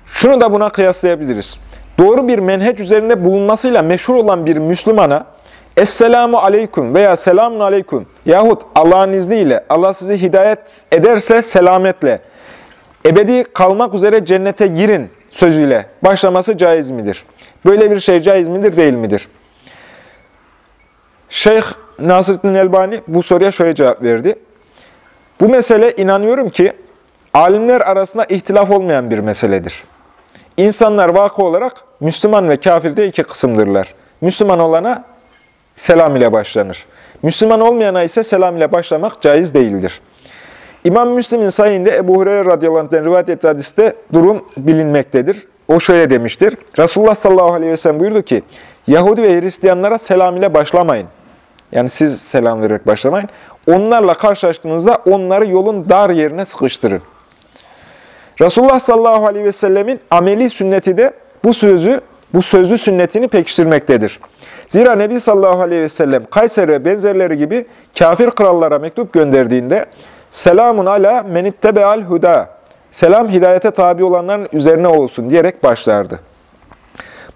Şunu da buna kıyaslayabiliriz. Doğru bir menheç üzerinde bulunmasıyla meşhur olan bir Müslümana Esselamu aleyküm veya selamun aleyküm yahut Allah'ın izniyle Allah sizi hidayet ederse selametle ebedi kalmak üzere cennete girin sözüyle başlaması caiz midir? Böyle bir şey caiz midir değil midir? Şeyh Nasırüddin Elbani bu soruya şöyle cevap verdi. Bu mesele inanıyorum ki alimler arasında ihtilaf olmayan bir meseledir. İnsanlar vakı olarak Müslüman ve kafirde iki kısımdırlar. Müslüman olana selam ile başlanır. Müslüman olmayana ise selam ile başlamak caiz değildir. İmam Müslim'in sayında Ebu Hureyre radıyallahu rivayet ettiği hadiste durum bilinmektedir. O şöyle demiştir. Resulullah sallallahu aleyhi ve sellem buyurdu ki, Yahudi ve Hristiyanlara selam ile başlamayın. Yani siz selam vererek başlamayın. Onlarla karşılaştığınızda onları yolun dar yerine sıkıştırın. Resulullah sallallahu aleyhi ve sellemin ameli sünneti de bu sözü, bu sözlü sünnetini pekiştirmektedir. Zira Nebi sallallahu aleyhi ve sellem Kayser ve benzerleri gibi kafir krallara mektup gönderdiğinde Selamun ala menittebe'al huda. Selam hidayete tabi olanların üzerine olsun diyerek başlardı.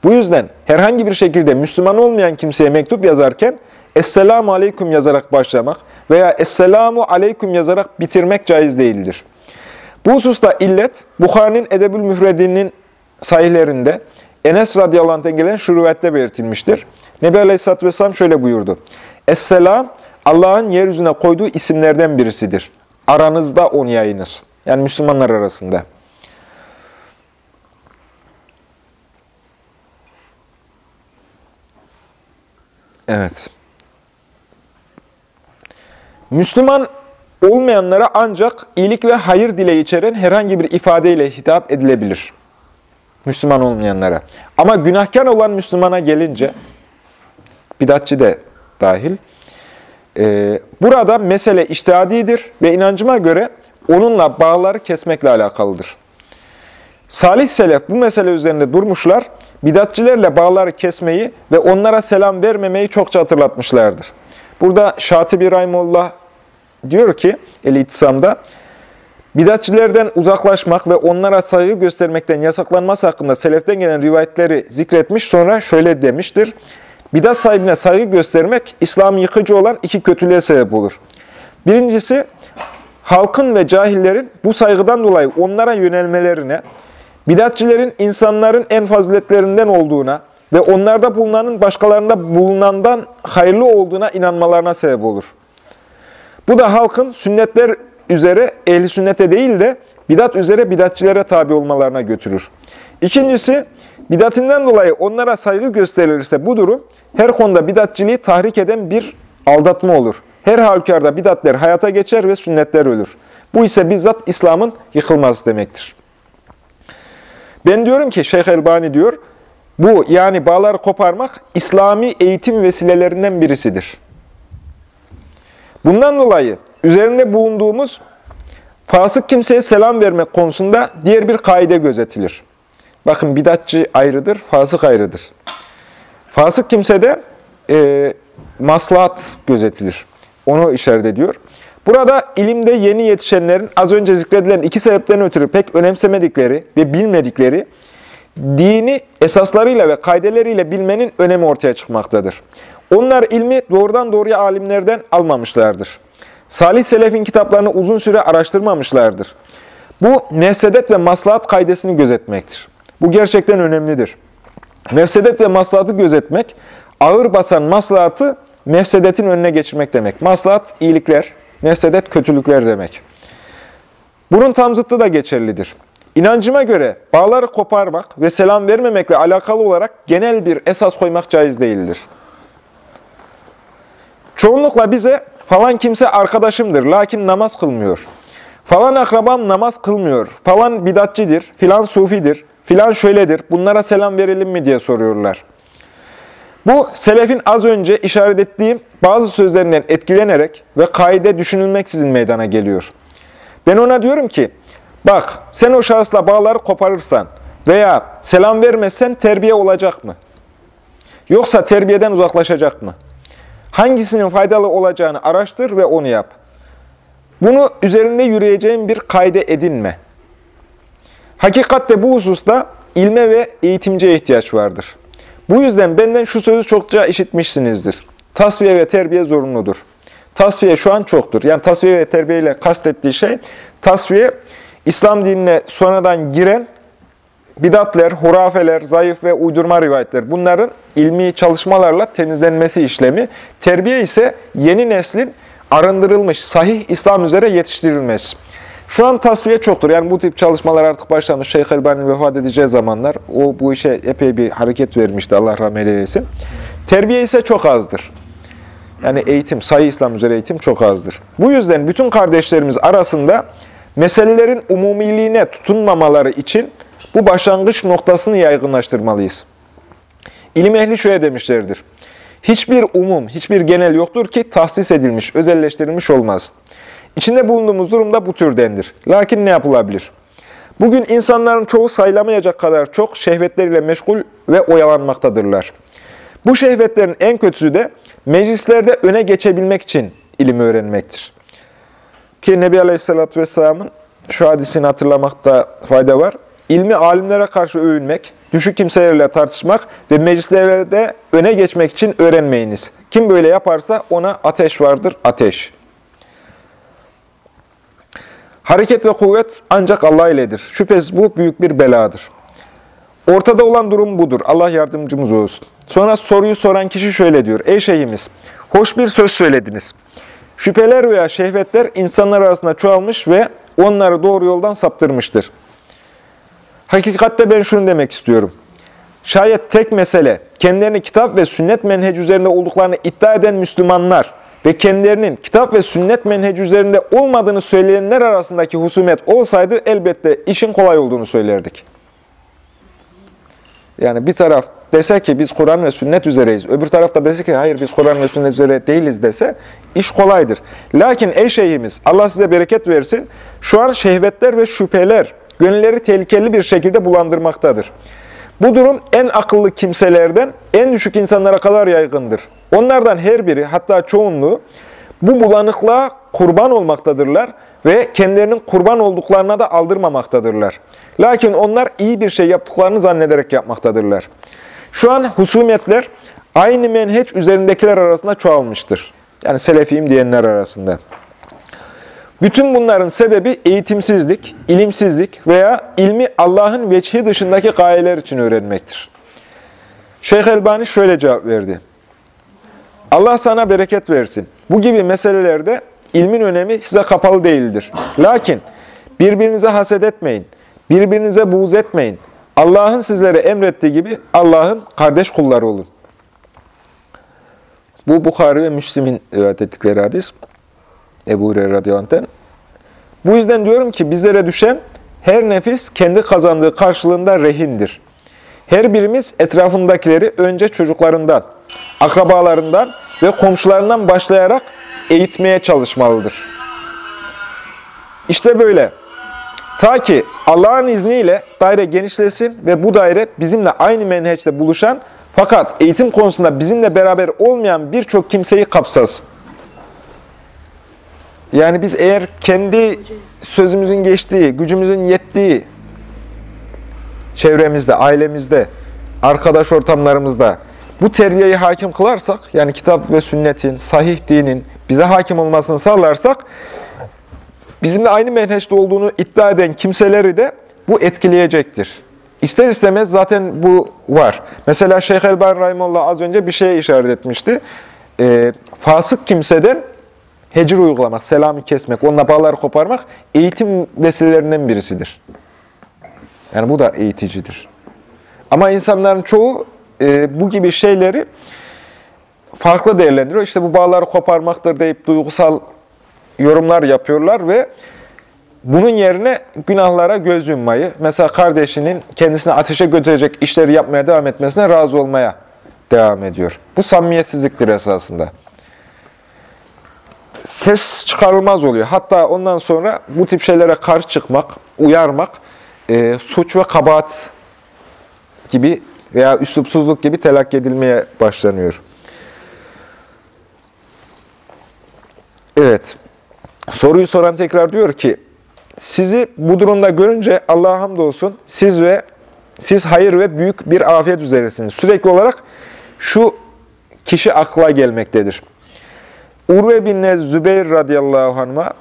Bu yüzden herhangi bir şekilde Müslüman olmayan kimseye mektup yazarken Esselamu Aleyküm yazarak başlamak veya Esselamu Aleyküm yazarak bitirmek caiz değildir. Bu hususta illet, Bukhari'nin Edebül Müfredi'nin sahihlerinde Enes radıyallahu anh'ten gelen şu belirtilmiştir. Nebi Aleyhisselatü Vesselam şöyle buyurdu. Esselam, Allah'ın yeryüzüne koyduğu isimlerden birisidir. Aranızda onu yayınız. Yani Müslümanlar arasında. Evet. Müslüman olmayanlara ancak iyilik ve hayır dile içeren herhangi bir ifadeyle hitap edilebilir. Müslüman olmayanlara. Ama günahkar olan Müslümana gelince, bidatçı de dahil, e, burada mesele iştihadidir ve inancıma göre onunla bağları kesmekle alakalıdır. Salih Selef bu mesele üzerinde durmuşlar, bidatçilerle bağları kesmeyi ve onlara selam vermemeyi çokça hatırlatmışlardır. Burada Şatibi Rahimullah diyor ki El-İtisam'da, bidatçilerden uzaklaşmak ve onlara saygı göstermekten yasaklanması hakkında seleften gelen rivayetleri zikretmiş sonra şöyle demiştir. Bidat sahibine saygı göstermek, İslam'ı yıkıcı olan iki kötülüğe sebep olur. Birincisi, halkın ve cahillerin bu saygıdan dolayı onlara yönelmelerine, bidatçilerin insanların en faziletlerinden olduğuna ve onlarda bulunanın başkalarında bulunandan hayırlı olduğuna inanmalarına sebep olur. Bu da halkın sünnetler üzere ehli sünnete değil de bidat üzere bidatçilere tabi olmalarına götürür. İkincisi, bidatinden dolayı onlara saygı gösterilirse bu durum her konuda bidatçiliği tahrik eden bir aldatma olur. Her halükarda bidatler hayata geçer ve sünnetler ölür. Bu ise bizzat İslam'ın yıkılması demektir. Ben diyorum ki Şeyh Elbani diyor, bu yani bağları koparmak İslami eğitim vesilelerinden birisidir. Bundan dolayı üzerinde bulunduğumuz fasık kimseye selam vermek konusunda diğer bir kaide gözetilir. Bakın bidatçı ayrıdır, fasık ayrıdır. Fasık kimsede e, maslahat gözetilir. Onu işaret ediyor. Burada ilimde yeni yetişenlerin az önce zikredilen iki sebepten ötürü pek önemsemedikleri ve bilmedikleri dini esaslarıyla ve kaideleriyle bilmenin önemi ortaya çıkmaktadır. Onlar ilmi doğrudan doğruya alimlerden almamışlardır. Salih Selef'in kitaplarını uzun süre araştırmamışlardır. Bu nefsedet ve maslahat kaidesini gözetmektir. Bu gerçekten önemlidir. Nefsedet ve maslahatı gözetmek, ağır basan maslahatı nefsedetin önüne geçirmek demek. Maslahat iyilikler, nefsedet kötülükler demek. Bunun tam zıttı da geçerlidir. İnancıma göre bağları koparmak ve selam vermemekle alakalı olarak genel bir esas koymak caiz değildir. Çoğunlukla bize falan kimse arkadaşımdır lakin namaz kılmıyor. Falan akrabam namaz kılmıyor. Falan bidatçidir, filan sufidir, filan şöyledir. Bunlara selam verelim mi diye soruyorlar. Bu selefin az önce işaret ettiğim bazı sözlerinden etkilenerek ve kaide düşünülmeksizin meydana geliyor. Ben ona diyorum ki, bak sen o şahısla bağları koparırsan veya selam vermezsen terbiye olacak mı? Yoksa terbiyeden uzaklaşacak mı? Hangisinin faydalı olacağını araştır ve onu yap. Bunu üzerinde yürüyeceğin bir kaide edinme. Hakikatte bu hususta ilme ve eğitimciye ihtiyaç vardır. Bu yüzden benden şu sözü çokça işitmişsinizdir. Tasfiye ve terbiye zorunludur. Tasfiye şu an çoktur. Yani tasfiye ve terbiye ile kastettiği şey, tasfiye İslam dinine sonradan giren bidatler, hurafeler, zayıf ve uydurma rivayetler. Bunların ilmi çalışmalarla temizlenmesi işlemi. Terbiye ise yeni neslin arındırılmış, sahih İslam üzere yetiştirilmesi. Şu an tasfiye çoktur. Yani bu tip çalışmalar artık başlamış. Şeyh Elbani vefat edeceği zamanlar o bu işe epey bir hareket vermişti. Allah rahmet eylesin. Terbiye ise çok azdır. Yani eğitim, sayı İslam üzere eğitim çok azdır. Bu yüzden bütün kardeşlerimiz arasında meselelerin umumiliğine tutunmamaları için bu başlangıç noktasını yaygınlaştırmalıyız. İlim ehli şöyle demişlerdir. Hiçbir umum, hiçbir genel yoktur ki tahsis edilmiş, özelleştirilmiş olmaz. İçinde bulunduğumuz durumda bu türdendir. Lakin ne yapılabilir? Bugün insanların çoğu sayılamayacak kadar çok şehvetleriyle meşgul ve oyalanmaktadırlar. Bu şehvetlerin en kötüsü de meclislerde öne geçebilmek için ilim öğrenmektir. Ki Nebi Aleyhisselatü Vesselam'ın şu hadisini hatırlamakta fayda var. İlmi alimlere karşı övünmek, düşük kimselerle tartışmak ve meclislerde öne geçmek için öğrenmeyiniz. Kim böyle yaparsa ona ateş vardır, ateş. Hareket ve kuvvet ancak Allah iledir. Şüphesiz bu büyük bir beladır. Ortada olan durum budur. Allah yardımcımız olsun. Sonra soruyu soran kişi şöyle diyor. Ey şeyhimiz, hoş bir söz söylediniz. Şüpheler veya şehvetler insanlar arasında çoğalmış ve onları doğru yoldan saptırmıştır. Hakikatte ben şunu demek istiyorum. Şayet tek mesele, kendilerini kitap ve sünnet menhec üzerinde olduklarını iddia eden Müslümanlar ve kendilerinin kitap ve sünnet menheci üzerinde olmadığını söyleyenler arasındaki husumet olsaydı elbette işin kolay olduğunu söylerdik. Yani bir taraf dese ki biz Kur'an ve sünnet üzereyiz, öbür tarafta dese ki hayır biz Kur'an ve sünnet üzere değiliz dese iş kolaydır. Lakin ey şeyhimiz Allah size bereket versin şu an şehvetler ve şüpheler gönülleri tehlikeli bir şekilde bulandırmaktadır. Bu durum en akıllı kimselerden en düşük insanlara kadar yaygındır. Onlardan her biri hatta çoğunluğu bu bulanıklığa kurban olmaktadırlar ve kendilerinin kurban olduklarına da aldırmamaktadırlar. Lakin onlar iyi bir şey yaptıklarını zannederek yapmaktadırlar. Şu an husumetler aynı menheç üzerindekiler arasında çoğalmıştır. Yani selefiyim diyenler arasında. Bütün bunların sebebi eğitimsizlik, ilimsizlik veya ilmi Allah'ın veçhi dışındaki gayeler için öğrenmektir. Şeyh Elbani şöyle cevap verdi. Allah sana bereket versin. Bu gibi meselelerde ilmin önemi size kapalı değildir. Lakin birbirinize haset etmeyin, birbirinize buğz etmeyin. Allah'ın sizlere emrettiği gibi Allah'ın kardeş kulları olun. Bu Bukhari ve Müslim'in rivayet ettikleri hadis. Ebu Hureyre radıyallahu Bu yüzden diyorum ki bizlere düşen her nefis kendi kazandığı karşılığında rehindir. Her birimiz etrafındakileri önce çocuklarından, akrabalarından ve komşularından başlayarak eğitmeye çalışmalıdır. İşte böyle. Ta ki Allah'ın izniyle daire genişlesin ve bu daire bizimle aynı menheçte buluşan fakat eğitim konusunda bizimle beraber olmayan birçok kimseyi kapsasın. Yani biz eğer kendi sözümüzün geçtiği, gücümüzün yettiği çevremizde, ailemizde, arkadaş ortamlarımızda bu terbiyeyi hakim kılarsak, yani kitap ve sünnetin, sahih dinin bize hakim olmasını sağlarsak, bizimle aynı menheçte olduğunu iddia eden kimseleri de bu etkileyecektir. İster istemez zaten bu var. Mesela Şeyh Elbani Rahimullah az önce bir şeye işaret etmişti. E, fasık kimseden hecir uygulamak, selamı kesmek, onunla bağları koparmak eğitim vesilelerinden birisidir. Yani bu da eğiticidir. Ama insanların çoğu e, bu gibi şeyleri farklı değerlendiriyor. İşte bu bağları koparmaktır deyip duygusal yorumlar yapıyorlar ve bunun yerine günahlara göz yummayı, mesela kardeşinin kendisini ateşe götürecek işleri yapmaya devam etmesine razı olmaya devam ediyor. Bu samimiyetsizliktir esasında. Ses çıkarılmaz oluyor. Hatta ondan sonra bu tip şeylere karşı çıkmak, uyarmak, e, suç ve kabahat gibi veya üslupsuzluk gibi telakki edilmeye başlanıyor. Evet. Soruyu soran tekrar diyor ki, sizi bu durumda görünce Allah'a hamdolsun siz ve siz hayır ve büyük bir afiyet üzeresiniz. Sürekli olarak şu kişi akla gelmektedir. Urve bin Zübeyir radıyallahu anh'a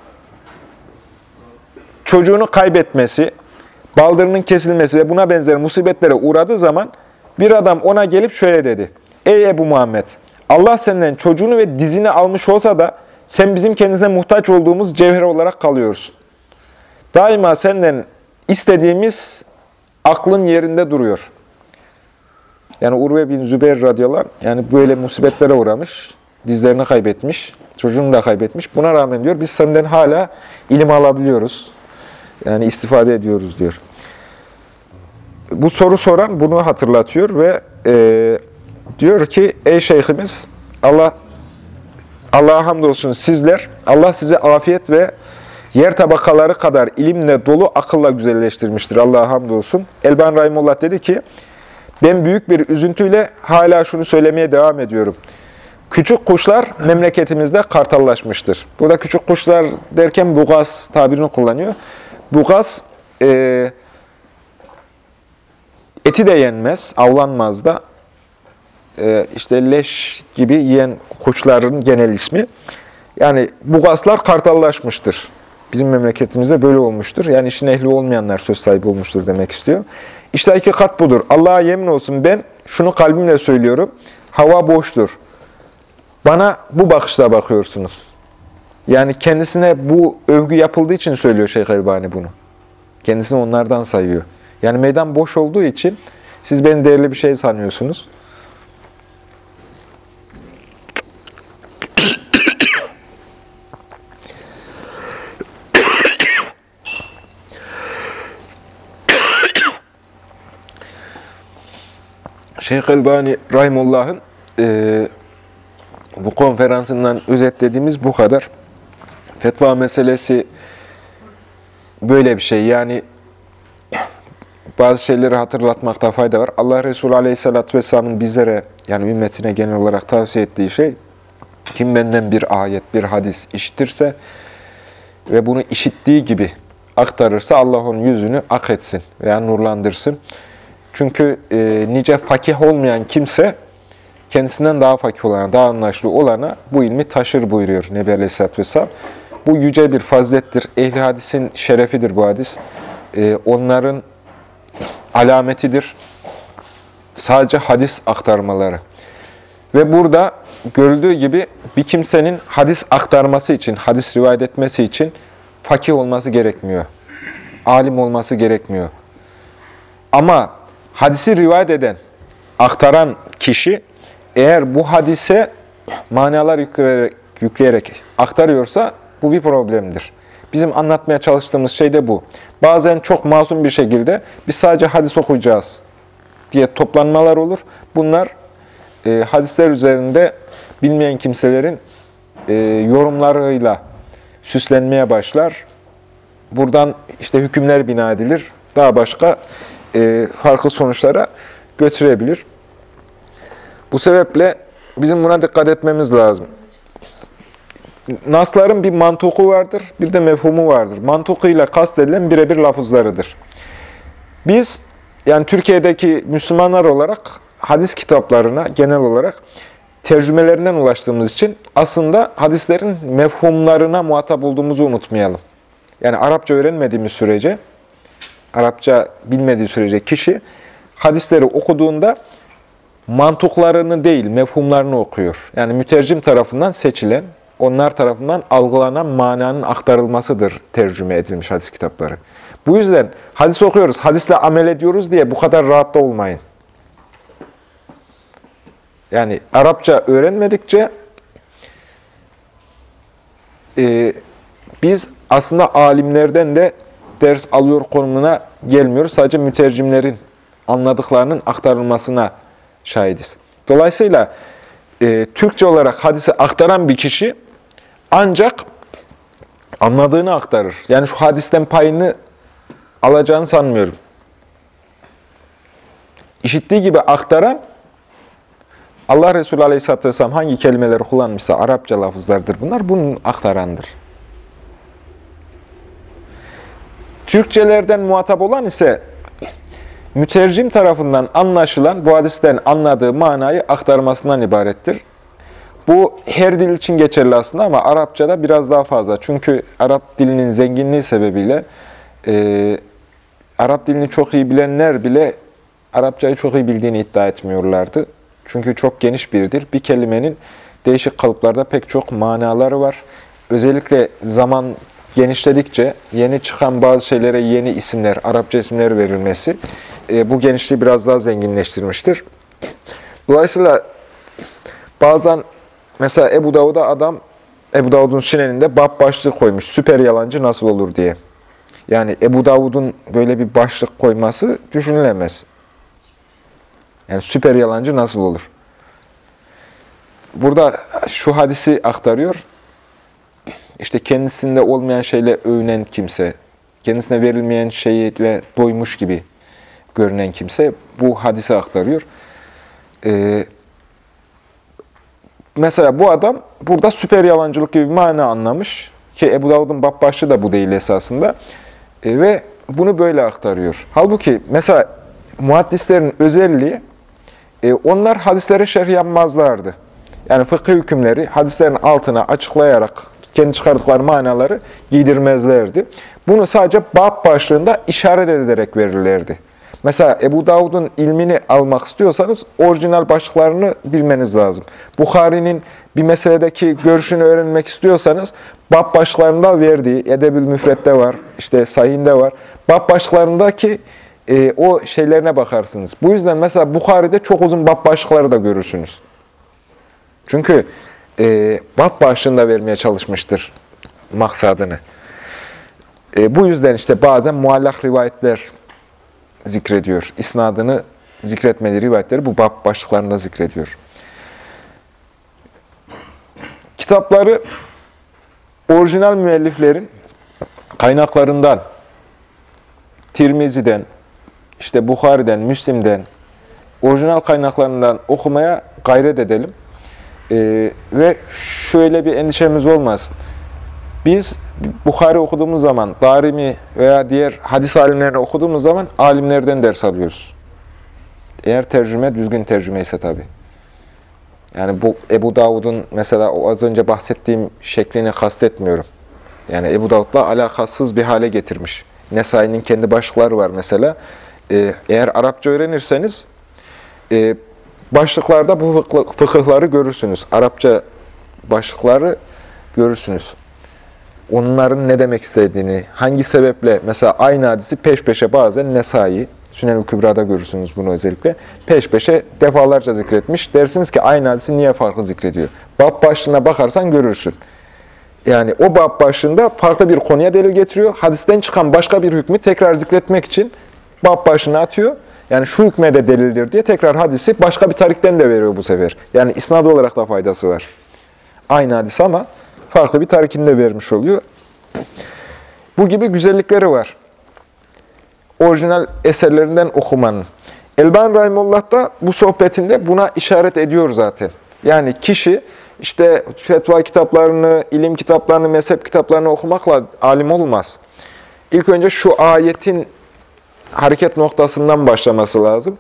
çocuğunu kaybetmesi, baldırının kesilmesi ve buna benzer musibetlere uğradığı zaman bir adam ona gelip şöyle dedi. Ey Ebu Muhammed! Allah senden çocuğunu ve dizini almış olsa da sen bizim kendisine muhtaç olduğumuz cevher olarak kalıyorsun. Daima senden istediğimiz aklın yerinde duruyor. Yani Urve bin Zübeyir radıyallahu anh, yani böyle musibetlere uğramış, dizlerini kaybetmiş, çocuğunu da kaybetmiş. Buna rağmen diyor biz senden hala ilim alabiliyoruz. Yani istifade ediyoruz diyor. Bu soru soran bunu hatırlatıyor ve e, diyor ki ey şeyhimiz Allah Allah'a hamdolsun sizler Allah size afiyet ve yer tabakaları kadar ilimle dolu akılla güzelleştirmiştir. Allah'a hamdolsun. Elban Rahimullah dedi ki ben büyük bir üzüntüyle hala şunu söylemeye devam ediyorum. Küçük kuşlar memleketimizde kartallaşmıştır. Burada küçük kuşlar derken bugaz tabirini kullanıyor. Bugaz e, eti de yenmez, avlanmaz da. E, işte leş gibi yiyen kuşların genel ismi. Yani bugazlar kartallaşmıştır. Bizim memleketimizde böyle olmuştur. Yani işin ehli olmayanlar söz sahibi olmuştur demek istiyor. İşte iki kat budur. Allah'a yemin olsun ben şunu kalbimle söylüyorum. Hava boştur. Bana bu bakışla bakıyorsunuz. Yani kendisine bu övgü yapıldığı için söylüyor Şeyh Elbani bunu. Kendisini onlardan sayıyor. Yani meydan boş olduğu için siz beni değerli bir şey sanıyorsunuz. Şeyh Elbani Rahimullah'ın e, konferansından özetlediğimiz bu kadar. Fetva meselesi böyle bir şey. Yani bazı şeyleri hatırlatmakta fayda var. Allah Resulü Aleyhisselatü Vesselam'ın bizlere, yani ümmetine genel olarak tavsiye ettiği şey, kim benden bir ayet, bir hadis işitirse ve bunu işittiği gibi aktarırsa Allah onun yüzünü ak etsin veya nurlandırsın. Çünkü e, nice fakih olmayan kimse kendisinden daha fakih olana, daha anlaşılı olana bu ilmi taşır buyuruyor Nebi Aleyhisselatü Vesselam. Bu yüce bir fazilettir. Ehli hadisin şerefidir bu hadis. E, onların alametidir. sadece hadis aktarmaları. Ve burada görüldüğü gibi bir kimsenin hadis aktarması için, hadis rivayet etmesi için fakih olması gerekmiyor. Alim olması gerekmiyor. Ama hadisi rivayet eden, aktaran kişi eğer bu hadise manalar yükleyerek, yükleyerek aktarıyorsa bu bir problemdir. Bizim anlatmaya çalıştığımız şey de bu. Bazen çok masum bir şekilde biz sadece hadis okuyacağız diye toplanmalar olur. Bunlar e, hadisler üzerinde bilmeyen kimselerin e, yorumlarıyla süslenmeye başlar. Buradan işte hükümler bina edilir. Daha başka e, farklı sonuçlara götürebilir. Bu sebeple bizim buna dikkat etmemiz lazım. Nasların bir mantuku vardır, bir de mefhumu vardır. Mantukuyla kastedilen birebir lafızlarıdır. Biz, yani Türkiye'deki Müslümanlar olarak hadis kitaplarına genel olarak tercümelerinden ulaştığımız için aslında hadislerin mefhumlarına muhatap olduğumuzu unutmayalım. Yani Arapça öğrenmediğimiz sürece, Arapça bilmediği sürece kişi hadisleri okuduğunda mantuklarını değil, mefhumlarını okuyor. Yani mütercim tarafından seçilen, onlar tarafından algılanan mananın aktarılmasıdır tercüme edilmiş hadis kitapları. Bu yüzden hadis okuyoruz, hadisle amel ediyoruz diye bu kadar rahat da olmayın. Yani Arapça öğrenmedikçe e, biz aslında alimlerden de ders alıyor konumuna gelmiyoruz. Sadece mütercimlerin anladıklarının aktarılmasına şahidiz. Dolayısıyla e, Türkçe olarak hadisi aktaran bir kişi ancak anladığını aktarır. Yani şu hadisten payını alacağını sanmıyorum. İşittiği gibi aktaran Allah Resulü Aleyhisselatü Vesselam hangi kelimeleri kullanmışsa Arapça lafızlardır bunlar, bunun aktarandır. Türkçelerden muhatap olan ise mütercim tarafından anlaşılan bu hadisten anladığı manayı aktarmasından ibarettir. Bu her dil için geçerli aslında ama Arapçada biraz daha fazla. Çünkü Arap dilinin zenginliği sebebiyle e, Arap dilini çok iyi bilenler bile Arapçayı çok iyi bildiğini iddia etmiyorlardı. Çünkü çok geniş bir dil. Bir kelimenin değişik kalıplarda pek çok manaları var. Özellikle zaman genişledikçe yeni çıkan bazı şeylere yeni isimler, Arapça isimler verilmesi e, bu genişliği biraz daha zenginleştirmiştir. Dolayısıyla bazen mesela Ebu Davud'a adam Ebu Davud'un süneninde bab başlığı koymuş. Süper yalancı nasıl olur diye. Yani Ebu Davud'un böyle bir başlık koyması düşünülemez. Yani süper yalancı nasıl olur? Burada şu hadisi aktarıyor. İşte kendisinde olmayan şeyle övünen kimse, kendisine verilmeyen şeyle doymuş gibi görünen kimse bu hadisi aktarıyor. Ee, mesela bu adam burada süper yalancılık gibi bir mana anlamış. Ki Ebu Davud'un bab başlığı da bu değil esasında. Ee, ve bunu böyle aktarıyor. Halbuki mesela muhaddislerin özelliği e, onlar hadislere şerh yapmazlardı. Yani fıkıh hükümleri hadislerin altına açıklayarak kendi çıkardıkları manaları giydirmezlerdi. Bunu sadece bab başlığında işaret ederek verirlerdi. Mesela Ebu Davud'un ilmini almak istiyorsanız orijinal başlıklarını bilmeniz lazım. Bukhari'nin bir meseledeki görüşünü öğrenmek istiyorsanız bab başlıklarında verdiği, Edebül Müfret'te var, işte Sahih'inde var. Bab başlıklarındaki e, o şeylerine bakarsınız. Bu yüzden mesela Bukhari'de çok uzun bab başlıkları da görürsünüz. Çünkü e, bab başlığında vermeye çalışmıştır maksadını. E, bu yüzden işte bazen muallak rivayetler zikrediyor. İsnadını zikretmeli rivayetleri bu bab başlıklarında zikrediyor. Kitapları orijinal müelliflerin kaynaklarından, Tirmizi'den, işte Bukhari'den, Müslim'den, orijinal kaynaklarından okumaya gayret edelim. Ee, ve şöyle bir endişemiz olmasın. Biz Bukhari okuduğumuz zaman, Darimi veya diğer hadis alimlerini okuduğumuz zaman alimlerden ders alıyoruz. Eğer tercüme düzgün tercüme ise tabi. Yani bu Ebu Davud'un mesela o az önce bahsettiğim şeklini kastetmiyorum. Yani Ebu Davud'la alakasız bir hale getirmiş. Nesai'nin kendi başlıkları var mesela. Ee, eğer Arapça öğrenirseniz e, başlıklarda bu fıkı- fıkıhları görürsünüz. Arapça başlıkları görürsünüz. Onların ne demek istediğini, hangi sebeple, mesela aynı hadisi peş peşe bazen Nesai, Sünel-i Kübra'da görürsünüz bunu özellikle, peş peşe defalarca zikretmiş. Dersiniz ki aynı hadisi niye farklı zikrediyor? Bab başlığına bakarsan görürsün. Yani o bab başlığında farklı bir konuya delil getiriyor. Hadisten çıkan başka bir hükmü tekrar zikretmek için bab başlığına atıyor. Yani şu hükme de delildir diye tekrar hadisi başka bir tarikten de veriyor bu sefer. Yani isnad olarak da faydası var. Aynı hadis ama farklı bir tarikinde vermiş oluyor. Bu gibi güzellikleri var. Orijinal eserlerinden okumanın. Elban Rahimullah da bu sohbetinde buna işaret ediyor zaten. Yani kişi işte fetva kitaplarını, ilim kitaplarını, mezhep kitaplarını okumakla alim olmaz. İlk önce şu ayetin hareket noktasından başlaması lazım.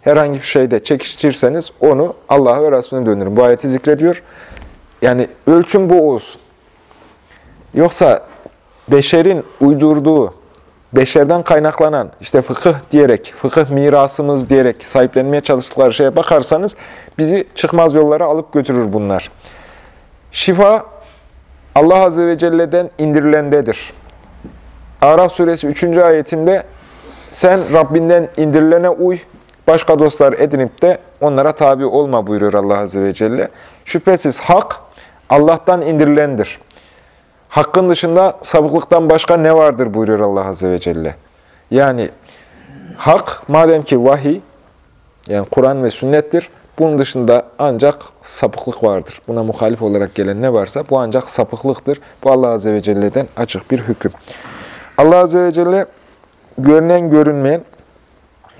Herhangi bir şeyde çekiştirirseniz onu Allah'a ve Resulüne döndürün. Bu ayeti zikrediyor. Yani ölçüm bu olsun. Yoksa beşerin uydurduğu, beşerden kaynaklanan, işte fıkıh diyerek, fıkıh mirasımız diyerek sahiplenmeye çalıştıkları şeye bakarsanız bizi çıkmaz yollara alıp götürür bunlar. Şifa Allah Azze ve Celle'den indirilendedir. Araf suresi 3. ayetinde sen Rabbinden indirilene uy, başka dostlar edinip de onlara tabi olma buyuruyor Allah Azze ve Celle. Şüphesiz hak Allah'tan indirilendir. Hakkın dışında sapıklıktan başka ne vardır buyuruyor Allah Azze ve Celle. Yani hak madem ki vahiy, yani Kur'an ve sünnettir, bunun dışında ancak sapıklık vardır. Buna muhalif olarak gelen ne varsa bu ancak sapıklıktır. Bu Allah Azze ve Celle'den açık bir hüküm. Allah Azze ve Celle görünen görünmeyen,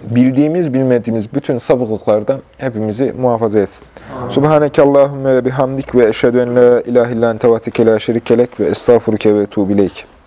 bildiğimiz bilmediğimiz bütün sapıklıklardan hepimizi muhafaza etsin. Subhaneke Allahümme ve bihamdik ve eşhedü en la ilahe illan tevatike la şerikelek ve estağfuruke ve tuğbileyk.